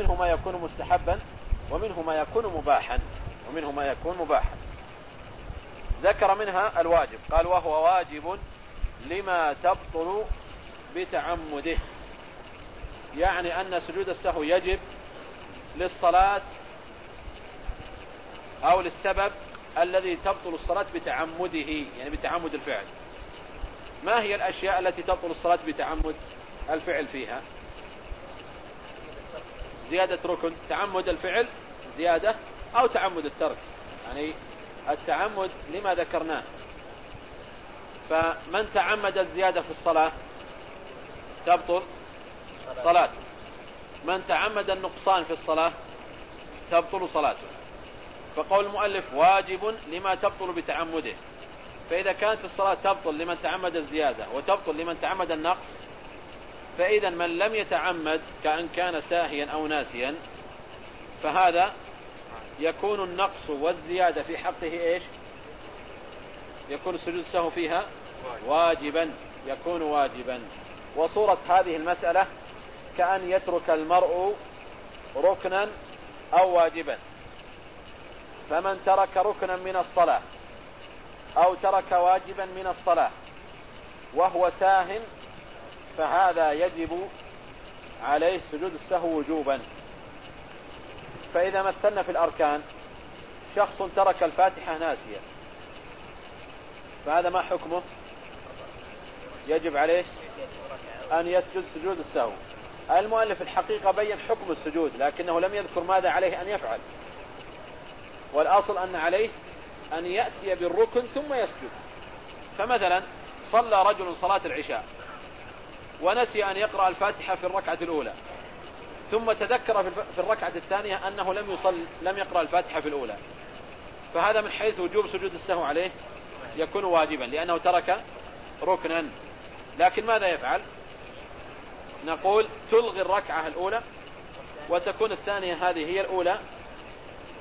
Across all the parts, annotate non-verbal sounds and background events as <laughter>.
ومنه ما يكون مستحبا ومنه ما يكون مباحا ومنه ما يكون مباحا. ذكر منها الواجب قال وهو واجب لما تبطل بتعمده. يعني أن سجود السهو يجب للصلاة أو للسبب الذي تبطل الصلاة بتعمده يعني بتعمد الفعل. ما هي الأشياء التي تبطل الصلاة بتعمد الفعل فيها؟ زيادة ركن تعمد الفعل زيادة أو تعمد الترك. يعني التعمد لما ذكرناه. فمن تعمد الزيادة في الصلاة؟ تبطل صلاته. من تعمد النقصان في الصلاة؟ تبطل صلاته. فقول المؤلف واجب لما تبطل بتعمده. فإذا كانت الصلاة تبطل لمن تعمد الزيادة وتبطل لمن تعمد النقص فإذا من لم يتعمد كأن كان ساهيا أو ناسيا فهذا يكون النقص والزيادة في حقه إيش؟ يكون السجود السهو فيها واجبا يكون واجبا. وصورة هذه المسألة كأن يترك المرء ركنا أو واجبا. فمن ترك ركنا من الصلاة أو ترك واجبا من الصلاة وهو ساه فهذا يجب عليه سجود السهو وجوبا. فإذا مثلنا في الأركان شخص ترك الفاتحة ناسيا. فهذا ما حكمه؟ يجب عليه أن يسجد سجود السهو. المؤلف الحقيقة بين حكم السجود لكنه لم يذكر ماذا عليه أن يفعل. والأصل أن عليه أن يأتي بالركن ثم يسجد. فمثلا صلى رجل صلاة العشاء. ونسي أن يقرأ الفاتحة في الركعة الأولى. ثم تذكر في الركعة الثانية أنه لم يصل لم يقرأ الفاتحة في الأولى. فهذا من حيث وجوب سجود السهو عليه يكون واجبا لأنه ترك ركنا. لكن ماذا يفعل؟ نقول تلغي الركعة الأولى وتكون الثانية هذه هي الأولى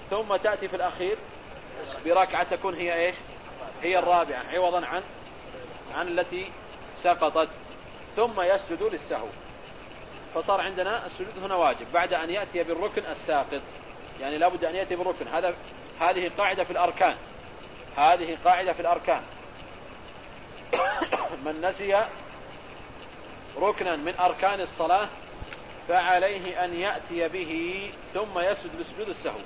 ثم تأتي في الأخير بركعة تكون هي إيش؟ هي الرابعة عوضا عن عن التي سقطت. ثم يسجد للسهو. فصار عندنا السجود هنا واجب. بعد أن يأتي بالركن الساقط. يعني لابد أن يأتي بالركن. هذا هذه قاعدة في الأركان. هذه قاعدة في الأركان. <coughs> من نسي ركنا من أركان الصلاة فعليه أن يأتي به ثم يسجد لسجود السهو.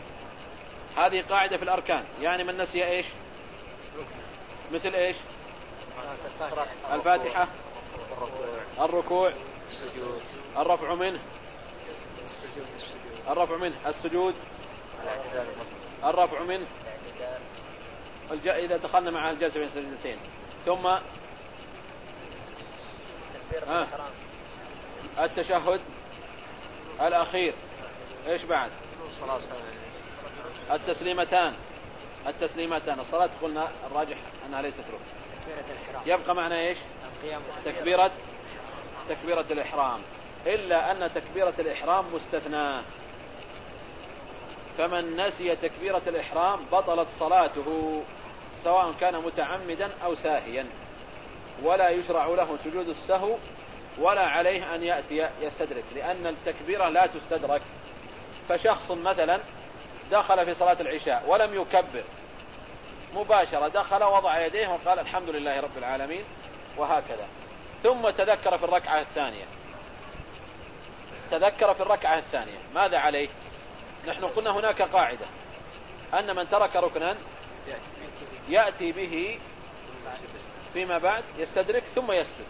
هذه قاعدة في الأركان. يعني من نسي إيش؟ مثل إيش؟ الفاتحة. الركوع. الرفع منه. الرفع منه. السجود. الرفع منه. الج... إذا دخلنا مع الجلسة بين السجدتين. ثم. التشهد الأخير. إيش بعد؟ التسليمتان. التسليمتان. الصلاة قلنا الراجح أنها ليست ركن يبقى معنا إيش؟ تكبيرة تكبيرة الإحرام. إلا أن تكبيرة الإحرام مستثناة. فمن نسي تكبيرة الإحرام بطلت صلاته سواء كان متعمدا أو ساهيا. ولا يشرع له سجود السهو ولا عليه أن يأتي يستدرك. لأن التكبيرة لا تستدرك. فشخص مثلا دخل في صلاة العشاء ولم يكبر مباشرة دخل وضع يديه وقال الحمد لله رب العالمين وهكذا. ثم تذكر في الركعة الثانية. تذكر في الركعة الثانية. ماذا عليه؟ نحن قلنا هناك قاعدة. أن من ترك ركنا يأتي به فيما بعد يستدرك ثم يسجد.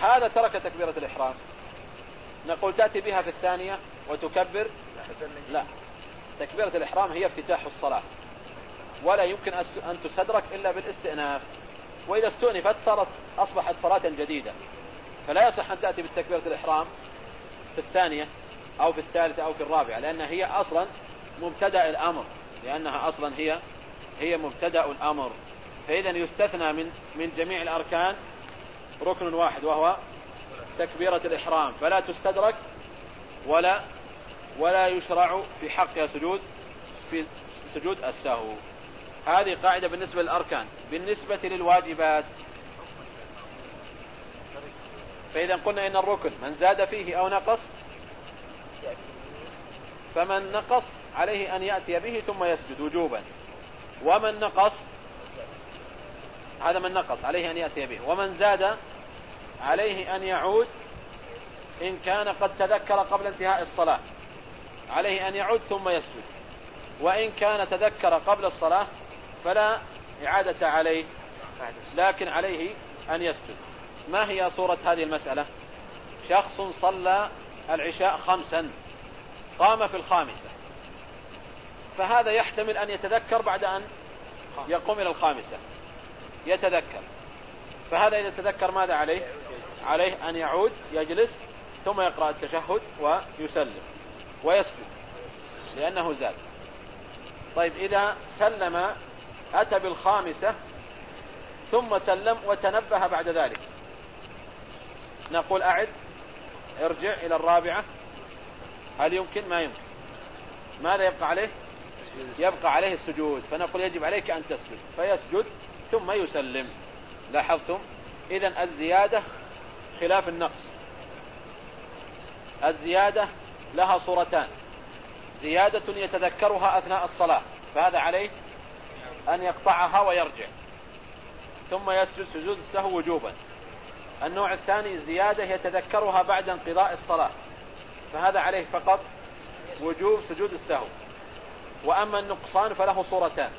هذا ترك تكبيرة الإحرام. نقول تأتي بها في الثانية وتكبر. لا. تكبيرة الإحرام هي افتتاح الصلاة. ولا يمكن أن تستدرك إلا بالاستئناف. وإذا استؤنفت صارت أصبحت صلاة جديدة. فلا يصح أن تأتي بالتكبيرة الإحرام في الثانية أو في الثالثة أو في الرابعة لأن هي أصلا مبتدأ الأمر. لأنها أصلا هي هي مبتدأ الأمر. فإذا يستثنى من من جميع الأركان ركن واحد وهو تكبيرة الإحرام. فلا تستدرك ولا ولا يشرع في حقها سجود في سجود السهو. هذه قاعدة بالنسبة للأركان. بالنسبة للواجبات. فإذا قلنا إن الركن من زاد فيه أو نقص فمن نقص عليه أن يأتي به ثم يسجد وجوبا. ومن نقص هذا من نقص عليه أن يأتي به. ومن زاد عليه أن يعود إن كان قد تذكر قبل انتهاء الصلاة عليه أن يعود ثم يسجد. وإن كان تذكر قبل الصلاة فلا إعادة عليه لكن عليه أن يسجد. ما هي صورة هذه المسألة؟ شخص صلى العشاء خمسا قام في الخامسة. فهذا يحتمل أن يتذكر بعد أن يقوم إلى الخامسة. يتذكر. فهذا إذا تذكر ماذا عليه؟ عليه أن يعود يجلس ثم يقرأ التشهد ويسلم ويسجد لأنه زاد. طيب إذا سلم أتى بالخامسة ثم سلم وتنبه بعد ذلك. نقول أعد ارجع إلى الرابعة. هل يمكن؟ ما يمكن. ماذا يبقى عليه؟ يبقى عليه السجود. فنقول يجب عليك أن تسجد. فيسجد ثم يسلم. لاحظتم؟ إذا الزيادة خلاف النقص. الزيادة لها صورتان. زيادة يتذكرها أثناء الصلاة. فهذا عليه أن يقطعها ويرجع. ثم يسجد سجود السهو وجوبا. النوع الثاني زيادة يتذكرها بعد انقضاء الصلاة. فهذا عليه فقط وجوب سجود السهو. وأما النقصان فله صورتان.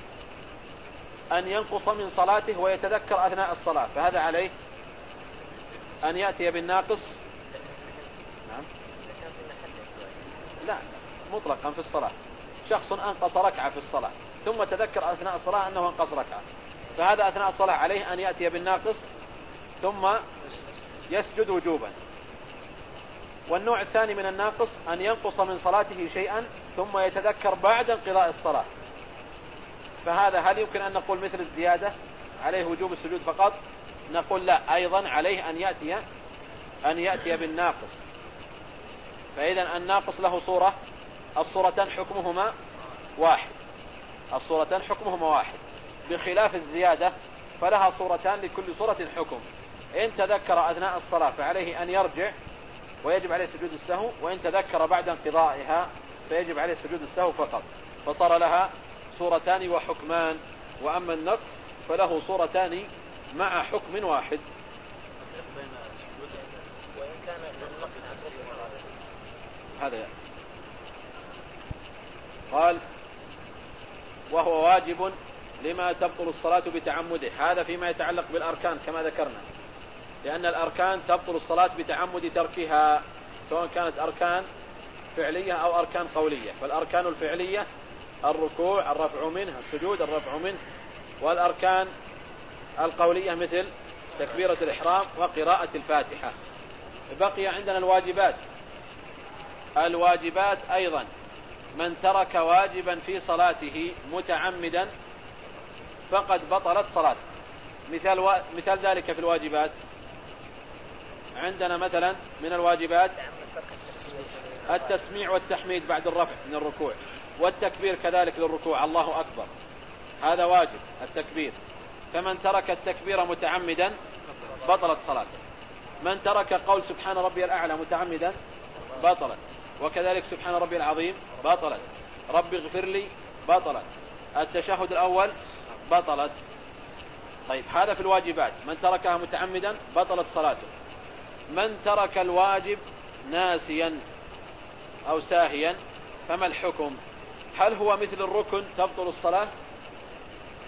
أن ينقص من صلاته ويتذكر أثناء الصلاة. فهذا عليه أن يأتي بالناقص. نعم. لا مطلقا في الصلاة. شخص أنقص ركعة في الصلاة. ثم تذكر أثناء الصلاة أنه انقص ركعة. فهذا أثناء الصلاة عليه أن يأتي بالناقص ثم يسجد وجوبا. والنوع الثاني من الناقص أن ينقص من صلاته شيئا ثم يتذكر بعد انقضاء الصلاة. فهذا هل يمكن أن نقول مثل الزيادة عليه وجوب السجود فقط؟ نقول لا أيضا عليه أن يأتي أن يأتي بالناقص. فإذا الناقص له صورة الصورتان حكمهما واحد. الصورتان حكمهما واحد. بخلاف الزيادة فلها صورتان لكل صورة حكم. إن تذكر أثناء الصلاة فعليه أن يرجع ويجب عليه سجود السهو وإن تذكر بعد انقضائها فيجب عليه سجود السهو فقط. فصار لها صورتان وحكمان. وأما النقص فله صورتان مع حكم واحد. وإن كان هذا قال وهو واجب لما تبطل الصلاة بتعمده. هذا فيما يتعلق بالأركان كما ذكرنا. لأن الأركان تبطل الصلاة بتعمد تركها سواء كانت أركان فعلية أو أركان قولية. فالأركان الفعلية الركوع الرفع منه السجود الرفع منه. والأركان القولية مثل تكبيرة الإحرام وقراءة الفاتحة. بقي عندنا الواجبات. الواجبات أيضا. من ترك واجبا في صلاته متعمدا فقد بطلت صلاته. مثال, و... مثال ذلك في الواجبات. عندنا مثلا من الواجبات التسميع والتحميد بعد الرفع من الركوع والتكبير كذلك للركوع الله أكبر. هذا واجب التكبير. فمن ترك التكبير متعمدا بطلت صلاته. من ترك قول سبحان ربي الأعلى متعمدا بطلت. وكذلك سبحان ربي العظيم بطلت. ربي اغفر لي بطلت. التشهد الأول بطلت. طيب هذا في الواجبات. من تركها متعمدا بطلت صلاته. من ترك الواجب ناسيا أو ساهيا فما الحكم؟ هل هو مثل الركن تبطل الصلاة؟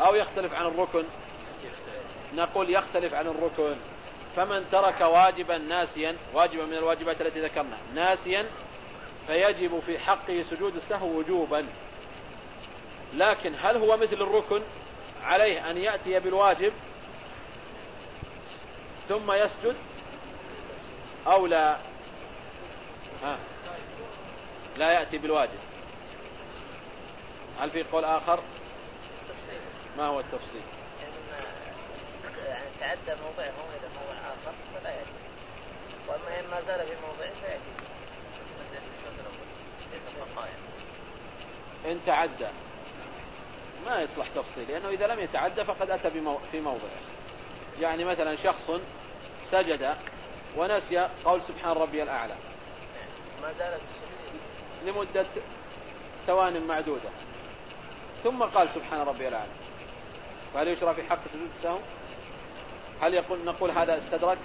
أو يختلف عن الركن؟ نقول يختلف عن الركن. فمن ترك واجبا ناسيا واجبا من الواجبات التي ذكرنا ناسيا فيجب في حقه سجود السهو وجوبا. لكن هل هو مثل الركن عليه أن يأتي بالواجب ثم يسجد أو لا؟ ها. لا يأتي بالواجب. هل في قول آخر؟ ما هو التفصيل؟ يعني تعدى موضعه إلى موضع آخر فلا يأتي. وأما إن ما زال في موضعه فيأتي. إن تعدى. ما يصلح تفصيل لأنه إذا لم يتعدى فقد أتى في موضعه يعني مثلا شخص سجد ونسي قول سبحان ربي الأعلى. ما زالت لمدة ثوان معدودة. ثم قال سبحان ربي الأعلى. فهل يشرع في حق سجود السهو هل يقول نقول هذا استدراك؟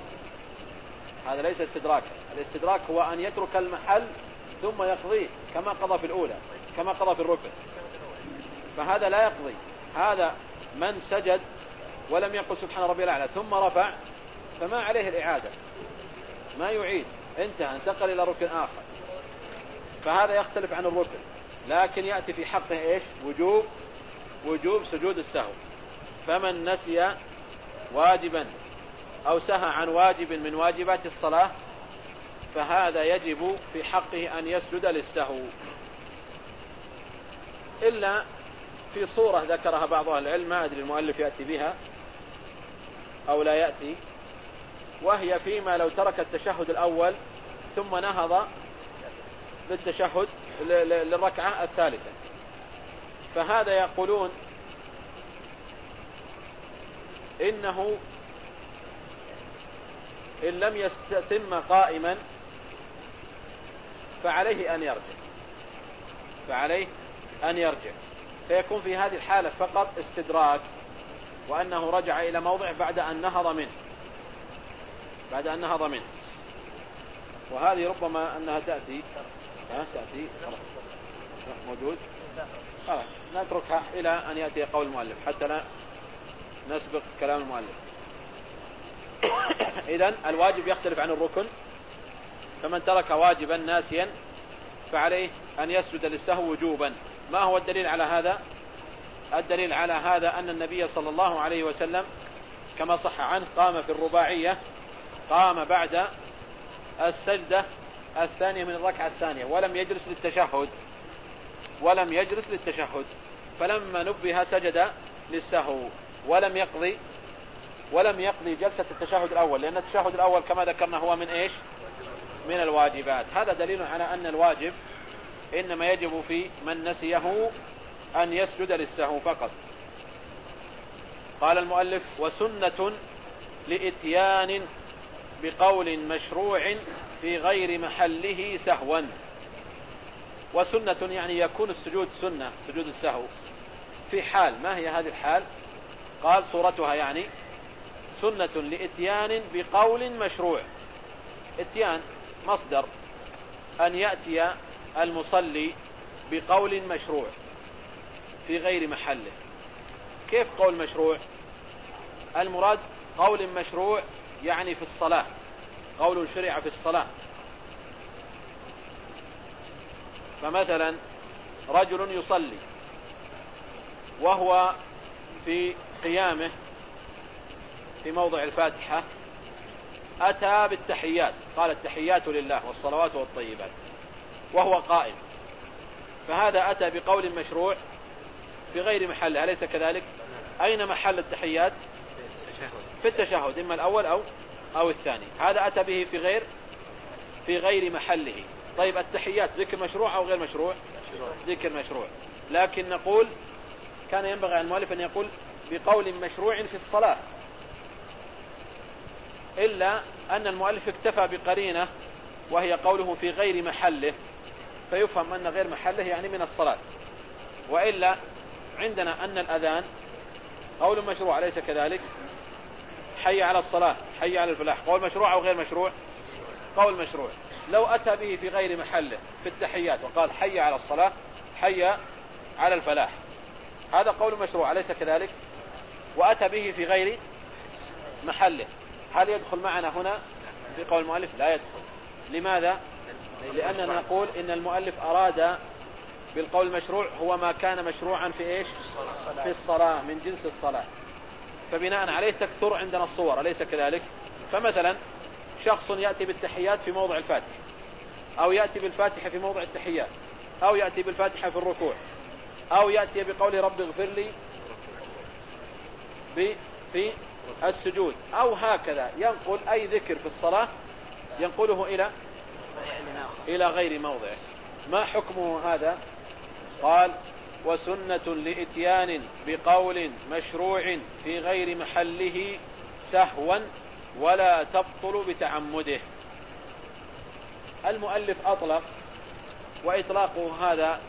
هذا ليس استدراكا الاستدراك هو أن يترك المحل ثم يقضيه كما قضى في الأولى كما قضى في الركن. فهذا لا يقضي. هذا من سجد ولم يقل سبحان ربي الأعلى ثم رفع فما عليه الإعادة. ما يعيد. انتهى انتقل إلى ركن آخر. فهذا يختلف عن الركن. لكن يأتي في حقه إيش؟ وجوب وجوب سجود السهو. فمن نسي واجبا أو سهى عن واجب من واجبات الصلاة فهذا يجب في حقه أن يسجد للسهو. إلا في صورة ذكرها بعض أهل العلم ما أدري المؤلف يأتي بها أو لا يأتي. وهي فيما لو ترك التشهد الأول ثم نهض للتشهد للركعة الثالثة. فهذا يقولون إنه إن لم يستتم قائما فعليه أن يرجع. فعليه أن يرجع. فيكون في هذه الحالة فقط استدراك وأنه رجع إلى موضع بعد أن نهض منه. بعد أن نهض منه. وهذه ربما أنها تأتي. ها؟ تأتي. موجود؟ خلاص نتركها إلى أن يأتي قول المؤلف. حتى لا نسبق كلام المؤلف. <coughs> إذا الواجب يختلف عن الركن. فمن ترك واجبا ناسيا فعليه أن يسجد للسهو وجوبا. ما هو الدليل على هذا؟ الدليل على هذا أن النبي صلى الله عليه وسلم كما صح عنه قام في الرباعية قام بعد السجدة الثانية من الركعة الثانية ولم يجلس للتشهد ولم يجلس للتشهد. فلما نبه سجد للسهو ولم يقضي ولم يقضي جلسة التشهد الأول لأن التشهد الأول كما ذكرنا هو من إيش؟ من الواجبات. هذا دليل على أن الواجب إنما يجب في من نسيه أن يسجد للسهو فقط. قال المؤلف وسنة لإتيان بقول مشروع في غير محله سهوا. وسنة يعني يكون السجود سنة سجود السهو. في حال ما هي هذه الحال؟ قال صورتها يعني سنة لإتيان بقول مشروع. إتيان مصدر أن يأتي المصلي بقول مشروع في غير محله. كيف قول مشروع؟ المراد قول مشروع يعني في الصلاة قول شرع في الصلاة. فمثلا رجل يصلي وهو في قيامه في موضع الفاتحة أتى بالتحيات. قال التحيات لله والصلوات والطيبات. وهو قائم. فهذا أتى بقول مشروع في غير محله أليس كذلك؟ أين محل التحيات؟ في التشهد. إما الأول أو أو الثاني. هذا أتى به في غير في غير محله. طيب التحيات ذكر مشروع أو غير مشروع؟ ذكر مشروع. لكن نقول كان ينبغي على المؤلف أن يقول بقول مشروع في الصلاة. إلا أن المؤلف اكتفى بقرينة وهي قوله في غير محله فيفهم أن غير محله يعني من الصلاة. وإلا عندنا أن الأذان قول مشروع أليس كذلك؟ حي على الصلاة حي على الفلاح. قول مشروع أو غير مشروع؟ قول مشروع. لو أتى به في غير محله في التحيات وقال حي على الصلاة حي على الفلاح. هذا قول مشروع أليس كذلك؟ وأتى به في غير محله. هل يدخل معنا هنا؟ في قول المؤلف لا يدخل. لماذا؟ لأننا نقول إن المؤلف أراد بالقول المشروع هو ما كان مشروعا في إيش؟ في الصلاة من جنس الصلاة. فبناء عليه تكثر عندنا الصور أليس كذلك؟ فمثلا شخص يأتي بالتحيات في موضع الفاتحة أو يأتي بالفاتحة في موضع التحيات أو يأتي بالفاتحة في الركوع أو يأتي بقول رب اغفر لي في السجود أو هكذا ينقل أي ذكر في الصلاة ينقله إلى إلى غير موضعه ما حكمه هذا؟ قال وسنة لإتيان بقول مشروع في غير محله سهوا ولا تبطل بتعمده. المؤلف أطلق وإطلاقه هذا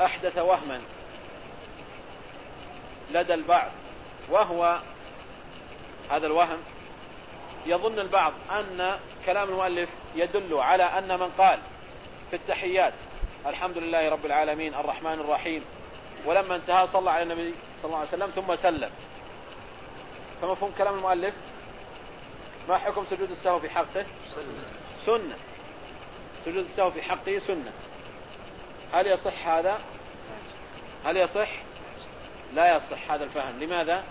أحدث وهما لدى البعض وهو هذا الوهم يظن البعض أن كلام المؤلف يدل على أن من قال في التحيات الحمد لله رب العالمين الرحمن الرحيم ولما انتهى صلى على النبي صلى الله عليه وسلم ثم سلم. فمفهوم كلام المؤلف؟ ما حكم سجود السهو في حقه؟ سنة. سجود السهو في حقه سنة. هل يصح هذا؟ هل يصح؟ لا يصح هذا الفهم. لماذا؟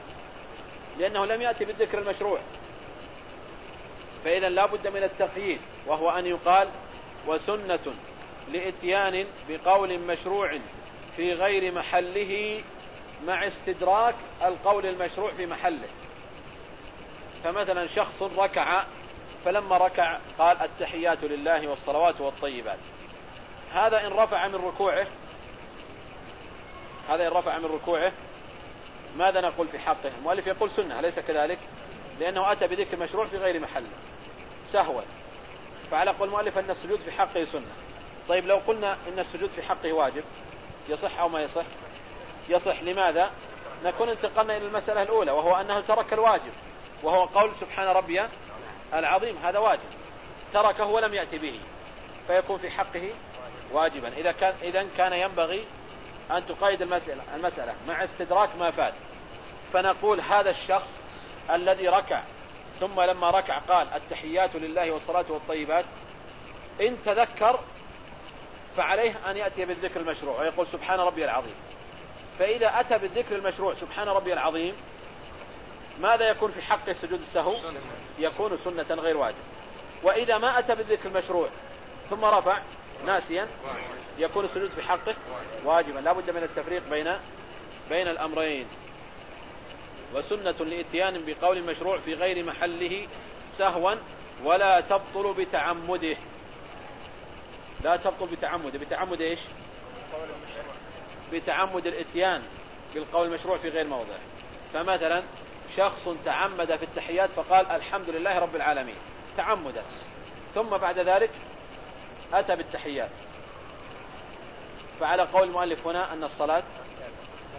لأنه لم يأتي بالذكر المشروع. فإذا لا بد من التقييد وهو أن يقال وسنة لإتيان بقول مشروع في غير محله مع استدراك القول المشروع في محله. فمثلا شخص ركع فلما ركع قال التحيات لله والصلوات والطيبات. هذا إن رفع من ركوعه هذا إن رفع من ركوعه ماذا نقول في حقه المؤلف يقول سنة أليس كذلك؟ لأنه أتى بذكر مشروع في غير محله سهوا فعلى قول المؤلف أن السجود في حقه سنة. طيب لو قلنا إن السجود في حقه واجب يصح أو ما يصح؟ يصح. لماذا؟ نكون انتقلنا إلى المسألة الأولى وهو أنه ترك الواجب وهو قول سبحان ربي العظيم هذا واجب. تركه ولم يأتي به فيكون في حقه واجبا. إذا كان, إذا كان ينبغي أن تقيد المسألة, المسألة. مع استدراك ما فات. فنقول هذا الشخص الذي ركع ثم لما ركع قال التحيات لله والصلاة والطيبات إن تذكر فعليه أن يأتي بالذكر المشروع ويقول سبحان ربي العظيم. فإذا أتى بالذكر المشروع سبحان ربي العظيم ماذا يكون في حق سجود السهو؟ يكون سنة غير واجب. وإذا ما أتى بالذكر المشروع ثم رفع ناسيا يكون السجود في حقه واجبا. لا بد من التفريق بين بين الأمرين. وسنة لإتيان بقول مشروع في غير محله سهوا ولا تبطل بتعمده. لا تبطل بتعمده. بتعمد إيش؟ بتعمد الإتيان بالقول المشروع في غير موضع. فمثلا شخص تعمد في التحيات فقال الحمد لله رب العالمين. تعمدا ثم بعد ذلك أتى بالتحيات. فعلى قول المؤلف هنا أن الصلاة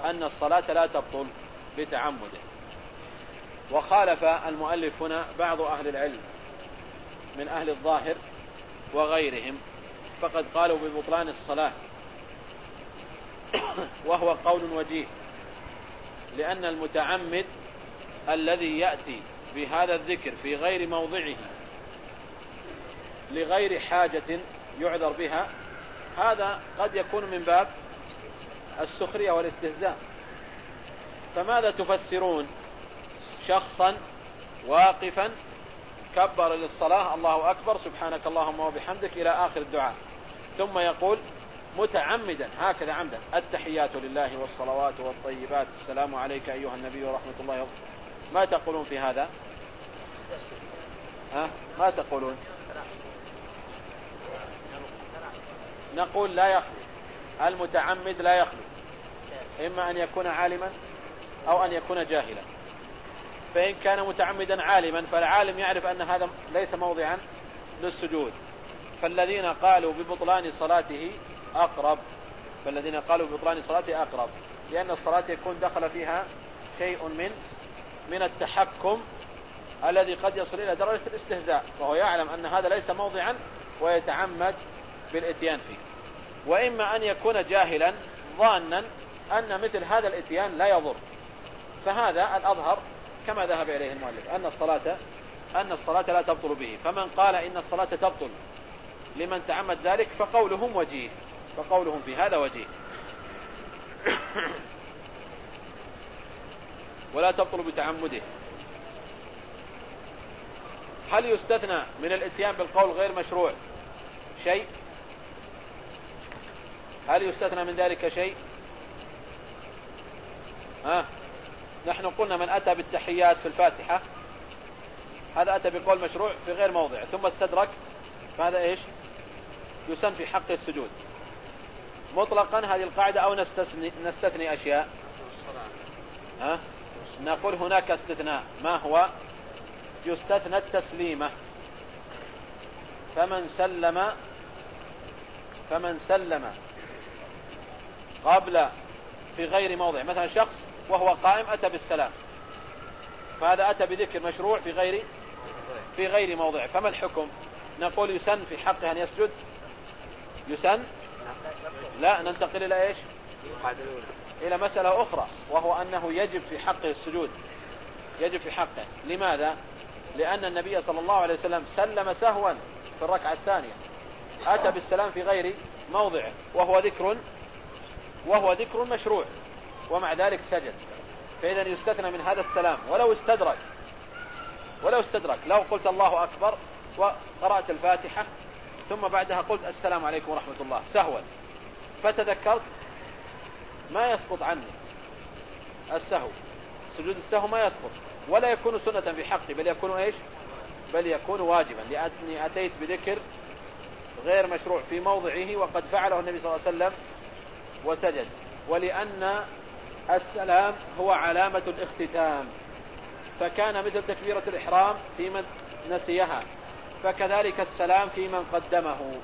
أن الصلاة لا تبطل بتعمده. وخالف المؤلف هنا بعض أهل العلم من أهل الظاهر وغيرهم فقد قالوا ببطلان الصلاة. وهو قول وجيه لأن المتعمد الذي يأتي بهذا الذكر في غير موضعه لغير حاجة يعذر بها هذا قد يكون من باب السخرية والاستهزاء. فماذا تفسرون؟ شخصا واقفا كبر للصلاة الله أكبر سبحانك اللهم وبحمدك إلى آخر الدعاء. ثم يقول متعمدا هكذا عمدا التحيات لله والصلوات والطيبات. السلام عليك أيها النبي ورحمة الله ما تقولون في هذا؟ ها؟ ما تقولون؟ نقول لا يخلو. المتعمد لا يخلو. إما أن يكون عالما أو أن يكون جاهلا. فإن كان متعمدا عالما فالعالم يعرف أن هذا ليس موضعا للسجود. فالذين قالوا ببطلان صلاته أقرب. فالذين قالوا ببطلان صلاته أقرب. لأن الصلاة يكون دخل فيها شيء من من التحكم الذي قد يصل إلى درجة الاستهزاء. وهو يعلم أن هذا ليس موضعا ويتعمد بالإتيان فيه. وإما أن يكون جاهلا ظانا أن مثل هذا الإتيان لا يضر. فهذا الأظهر كما ذهب إليه المؤلف أن الصلاة أن الصلاة لا تبطل به. فمن قال إن الصلاة تبطل لمن تعمد ذلك فقولهم وجيه. فقولهم في هذا وجيه. <coughs> ولا تبطل بتعمده. هل يستثنى من الإتيان بالقول غير مشروع شيء؟ هل يستثنى من ذلك شيء؟ ها؟ نحن قلنا من أتى بالتحيات في الفاتحة هذا أتى بقول مشروع في غير موضع ثم استدرك فهذا إيش؟ يسن في حق السجود. مطلقا هذه القاعدة أو نستثني, نستثني أشياء. ها؟ نقول هناك استثناء. ما هو؟ يستثنى التسليمة. فمن سلم فمن سلم قبل في غير موضع. مثلا شخص وهو قائم أتى بالسلام. فهذا أتى بذكر مشروع في غير في غير موضع. فما الحكم؟ نقول يسن في حقه أن يسجد. يسن؟ لا ننتقل إلى إيش؟ إلى مسألة أخرى وهو أنه يجب في حقه السجود. يجب في حقه. لماذا؟ لأن النبي صلى الله عليه وسلم سلم سهوا في الركعة الثانية. أتى بالسلام في غير موضعه وهو ذكر وهو ذكر مشروع ومع ذلك سجد. فإذا يستثنى من هذا السلام. ولو استدرك ولو استدرك. لو قلت الله أكبر وقرأت الفاتحة ثم بعدها قلت السلام عليكم ورحمة الله. سهوا. فتذكرت ما يسقط عني السهو. سجود السهو ما يسقط. ولا يكون سنة في حقي. بل يكون إيش؟ بل يكون واجبا. لأني أتيت بذكر غير مشروع في موضعه وقد فعله النبي صلى الله عليه وسلم وسجد. ولأن السلام هو علامة الاختتام. فكان مثل تكبيرة الإحرام في من نسيها. فكذلك السلام في من قدمه.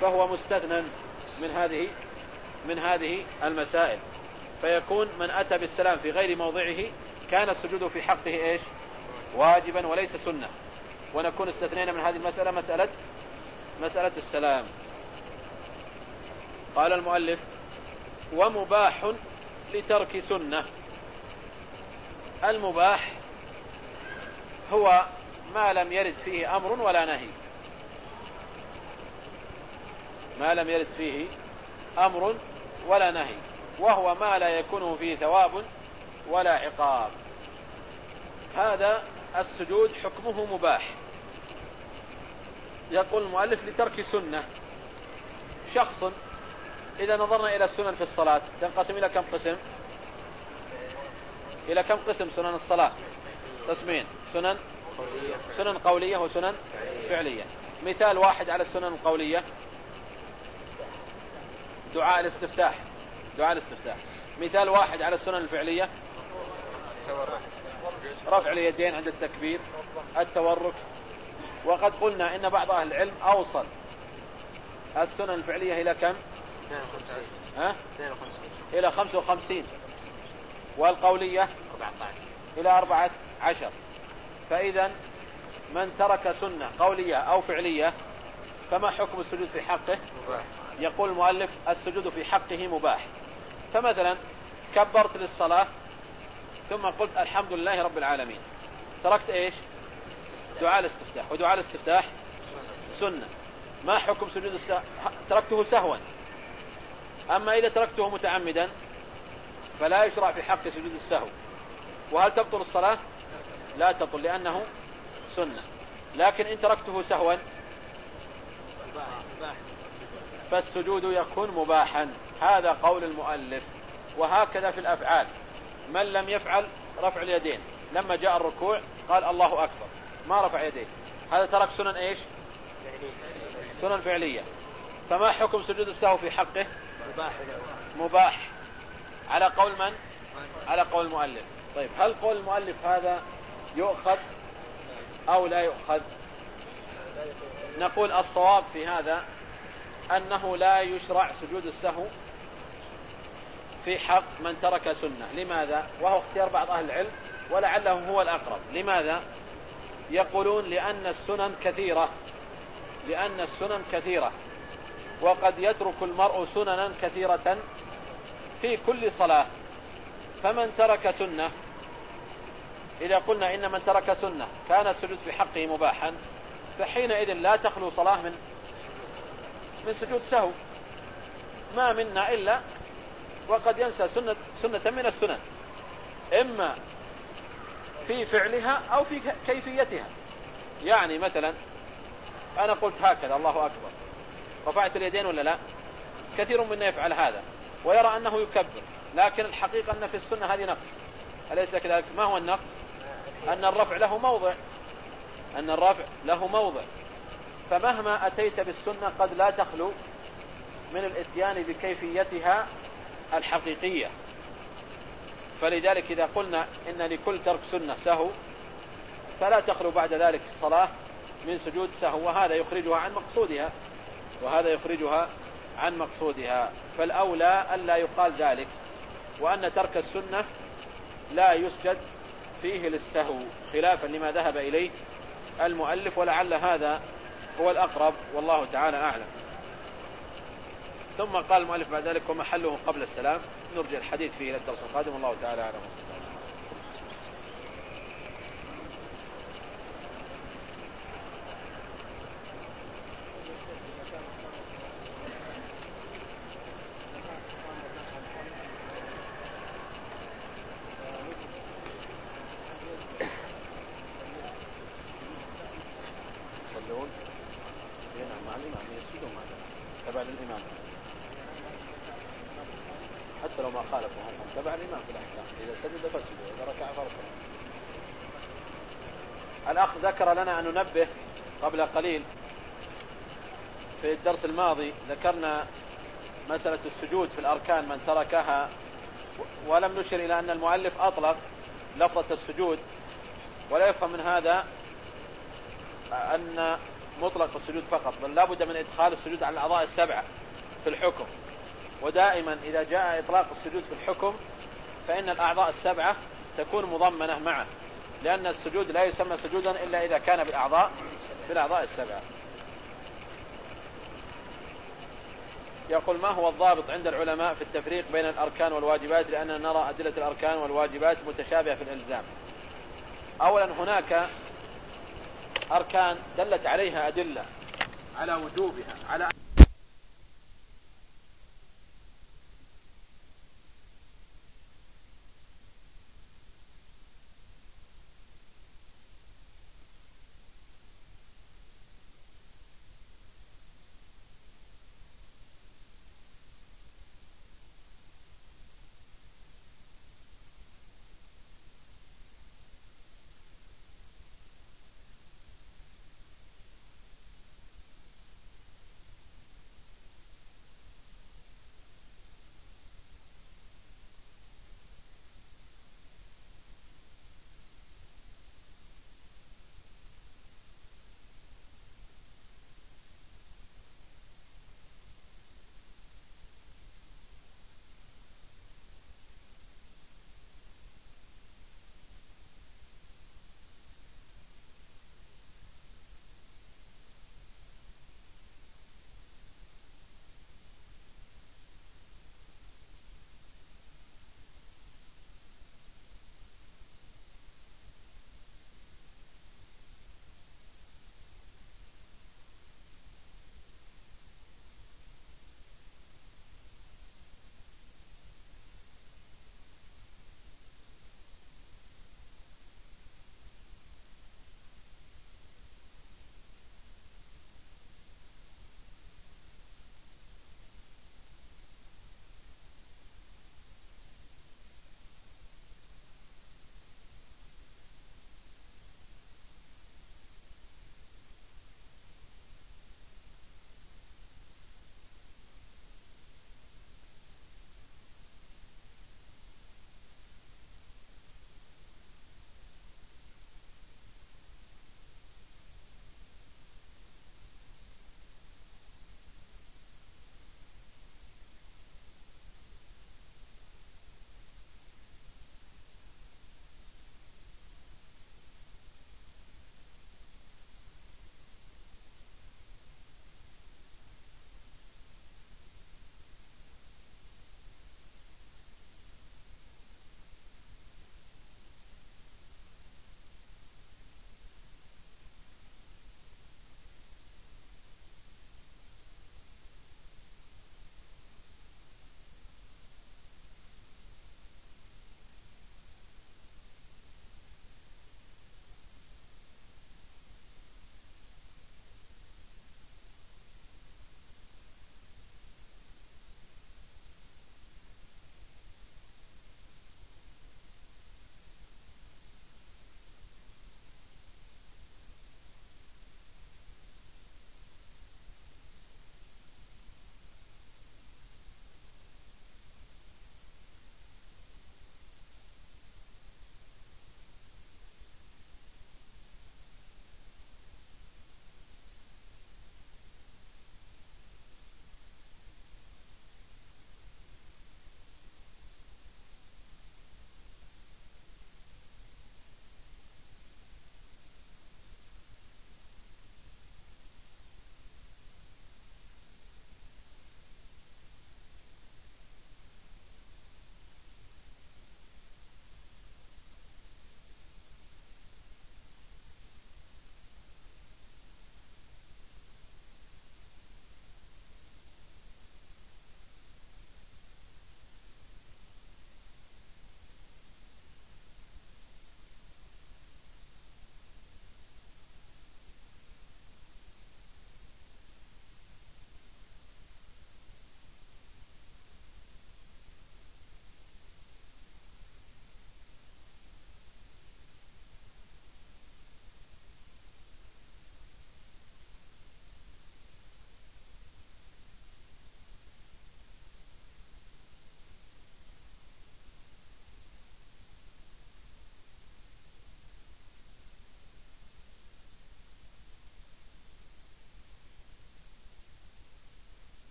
فهو مستثنى من هذه من هذه المسائل. فيكون من أتى بالسلام في غير موضعه كان السجود في حقه إيش؟ واجبا وليس سنة. ونكون استثنينا من هذه المسألة مسألة مسألة السلام. قال المؤلف ومباح لترك سنة. المباح هو ما لم يرد فيه أمر ولا نهي. ما لم يرد فيه أمر ولا نهي وهو ما لا يكون فيه ثواب ولا عقاب. هذا السجود حكمه مباح. يقول المؤلف لترك سنة شخص إذا نظرنا إلى السنن في الصلاة تنقسم إلى كم قسم؟ إلى كم قسم سنن الصلاة؟ قسمين سنن سنن قولية وسنن فعلية. مثال واحد على السنن القولية. دعاء الاستفتاح. دعاء الاستفتاح. مثال واحد على السنن الفعلية. رفع اليدين عند التكبير التورك. وقد قلنا إن بعض أهل العلم أوصل السنن الفعلية إلى كم؟ 52 ها؟ 52 إلى 55 والقولية؟ 14 إلى 14 فاذا من ترك سنة قولية أو فعلية فما حكم السجود في حقه؟ مباح. يقول المؤلف السجود في حقه مباح. فمثلا كبرت للصلاة ثم قلت الحمد لله رب العالمين. تركت إيش؟ دعاء الاستفتاح. ودعاء الاستفتاح سنة. ما حكم سجود السهو تركته سهوا. أما إذا تركته متعمدا فلا يشرع في حق سجود السهو. وهل تبطل الصلاة؟ لا تبطل لأنه سنة. لكن إن تركته سهوا فالسجود يكون مباحا. هذا قول المؤلف. وهكذا في الأفعال. من لم يفعل رفع اليدين. لما جاء الركوع قال الله أكبر. ما رفع يديه. هذا ترك سنن إيش؟ سنن فعلية. فما حكم سجود السهو في حقه؟ مباح على قول من؟ على قول المؤلف. طيب هل قول المؤلف هذا يؤخذ أو لا يؤخذ؟ نقول الصواب في هذا أنه لا يشرع سجود السهو في حق من ترك سنة. لماذا؟ وهو اختيار بعض أهل العلم ولعله هو الأقرب. لماذا؟ يقولون لأن السنن كثيرة. لأن السنن كثيرة. وقد يترك المرء سننا كثيرة في كل صلاة. فمن ترك سنة إذا قلنا إن من ترك سنة كان السجود في حقه مباحا فحينئذ لا تخلو صلاة من من سجود سهو. ما منا إلا وقد ينسى سنة, سنة من السنن. إما في فعلها أو في كيفيتها. يعني مثلا أنا قلت هكذا الله أكبر. رفعت اليدين ولا لا؟ كثير منا يفعل هذا ويرى أنه يكبر لكن الحقيقة أن في السنة هذه نقص. أليس كذلك؟ ما هو النقص؟ أن الرفع له موضع. أن الرفع له موضع. فمهما أتيت بالسنة قد لا تخلو من الإتيان بكيفيتها الحقيقية. فلذلك إذا قلنا إن لكل ترك سنة سهو فلا تخلو بعد ذلك الصلاة من سجود سهو وهذا يخرجها عن مقصودها. وهذا يخرجها عن مقصودها. فالأولى ألا يقال ذلك وأن ترك السنة لا يسجد فيه للسهو خلافا لما ذهب إليه المؤلف ولعل هذا هو الأقرب والله تعالى أعلم. ثم قال المؤلف بعد ذلك ومحله قبل السلام. نرجع الحديث فيه إلى الدرس القادم والله تعالى أعلم ذكر لنا أن ننبه قبل قليل في الدرس الماضي ذكرنا مسألة السجود في الأركان من تركها ولم نشر إلى أن المؤلف أطلق لفظة السجود ولا يفهم من هذا أن مطلق السجود فقط بل لا بد من إدخال السجود على الأعضاء السبعة في الحكم. ودائما إذا جاء إطلاق السجود في الحكم فإن الأعضاء السبعة تكون مضمنة معه. لأن السجود لا يسمى سجودا إلا إذا كان بالأعضاء بالأعضاء السبعة يقول ما هو الضابط عند العلماء في التفريق بين الأركان والواجبات؟ لأننا نرى أدلة الأركان والواجبات متشابهة في الإلزام. أولا هناك أركان دلت عليها أدلة على وجوبها على